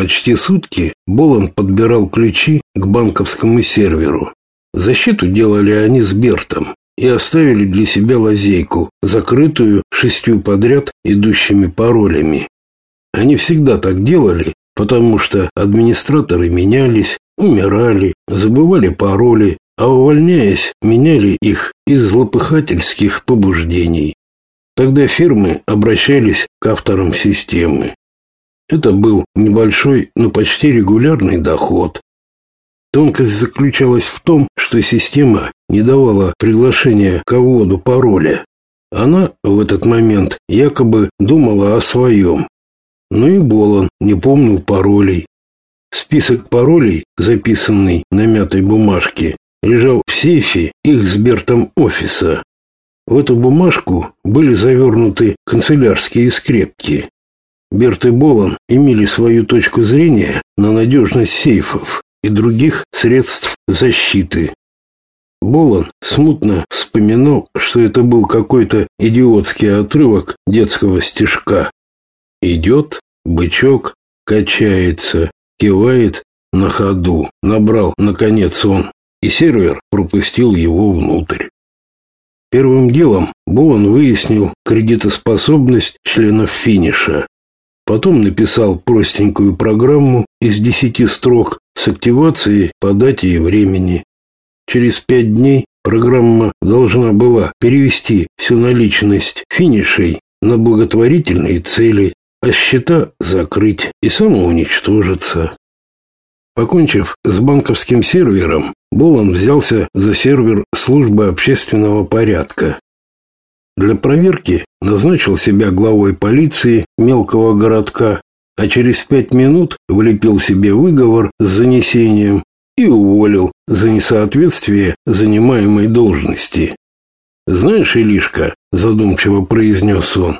Почти сутки Болон подбирал ключи к банковскому серверу. Защиту делали они с Бертом и оставили для себя лазейку, закрытую шестью подряд идущими паролями. Они всегда так делали, потому что администраторы менялись, умирали, забывали пароли, а увольняясь, меняли их из злопыхательских побуждений. Тогда фирмы обращались к авторам системы. Это был небольшой, но почти регулярный доход. Тонкость заключалась в том, что система не давала приглашения к вводу пароля. Она в этот момент якобы думала о своем. Но и Болон не помнил паролей. Список паролей, записанный на мятой бумажке, лежал в сейфе их с Бертом офиса. В эту бумажку были завернуты канцелярские скрепки. Берт и Болон имели свою точку зрения на надежность сейфов и других средств защиты. Болон смутно вспоминал, что это был какой-то идиотский отрывок детского стишка. Идет, бычок, качается, кивает на ходу. Набрал, наконец, он, и сервер пропустил его внутрь. Первым делом Болон выяснил кредитоспособность членов финиша. Потом написал простенькую программу из десяти строк с активацией по дате и времени. Через пять дней программа должна была перевести всю наличность финишей на благотворительные цели а счета закрыть и самоуничтожиться. Покончив с банковским сервером, Болон взялся за сервер службы общественного порядка. Для проверки назначил себя главой полиции мелкого городка, а через пять минут влепил себе выговор с занесением и уволил за несоответствие занимаемой должности. «Знаешь, Илишка», – задумчиво произнес он,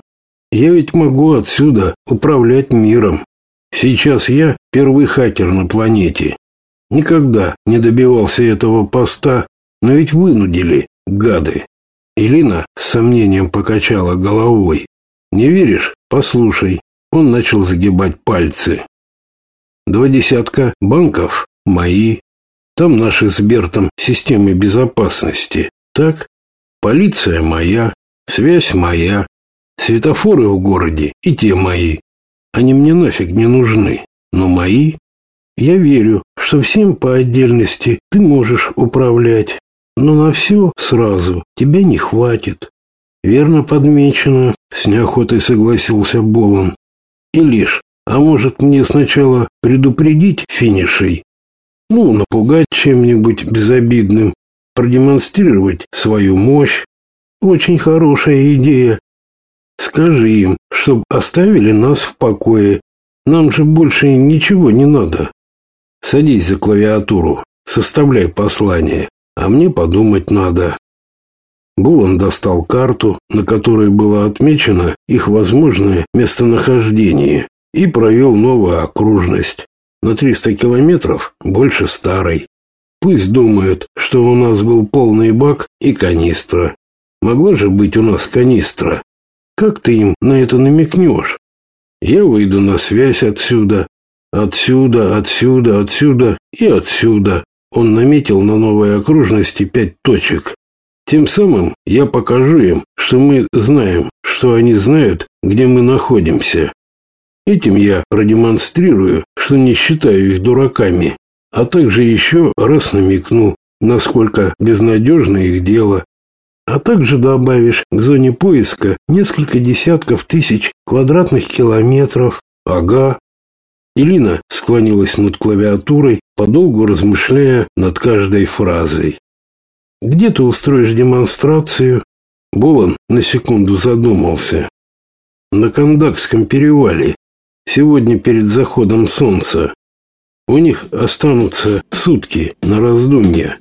я ведь могу отсюда управлять миром. Сейчас я первый хакер на планете. Никогда не добивался этого поста, но ведь вынудили, гады. Илина с сомнением покачала головой. Не веришь? Послушай. Он начал загибать пальцы. Два десятка банков мои. Там наши с Бертом системы безопасности. Так? Полиция моя, связь моя, Светофоры в городе и те мои. Они мне нафиг не нужны, но мои. Я верю, что всем по отдельности ты можешь управлять, но на все сразу тебя не хватит. Верно подмечено, с неохотой согласился Болон. И лишь, а может мне сначала предупредить финишей? Ну, напугать чем-нибудь безобидным, продемонстрировать свою мощь. Очень хорошая идея, Скажи им, чтоб оставили нас в покое. Нам же больше ничего не надо. Садись за клавиатуру, составляй послание, а мне подумать надо. Булан достал карту, на которой было отмечено их возможное местонахождение, и провел новую окружность. На 300 километров больше старой. Пусть думают, что у нас был полный бак и канистра. Могла же быть у нас канистра, как ты им на это намекнешь? Я выйду на связь отсюда, отсюда, отсюда, отсюда и отсюда. Он наметил на новой окружности пять точек. Тем самым я покажу им, что мы знаем, что они знают, где мы находимся. Этим я продемонстрирую, что не считаю их дураками, а также еще раз намекну, насколько безнадежно их дело а также добавишь к зоне поиска несколько десятков тысяч квадратных километров. Ага. Илина склонилась над клавиатурой, подолгу размышляя над каждой фразой. Где ты устроишь демонстрацию? Болон на секунду задумался. На Кандакском перевале. Сегодня перед заходом солнца. У них останутся сутки на раздумье.